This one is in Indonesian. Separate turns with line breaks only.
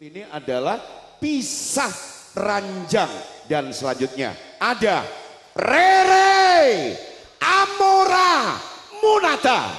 Ini adalah pisah ranjang dan selanjutnya ada Rere Amora Munata.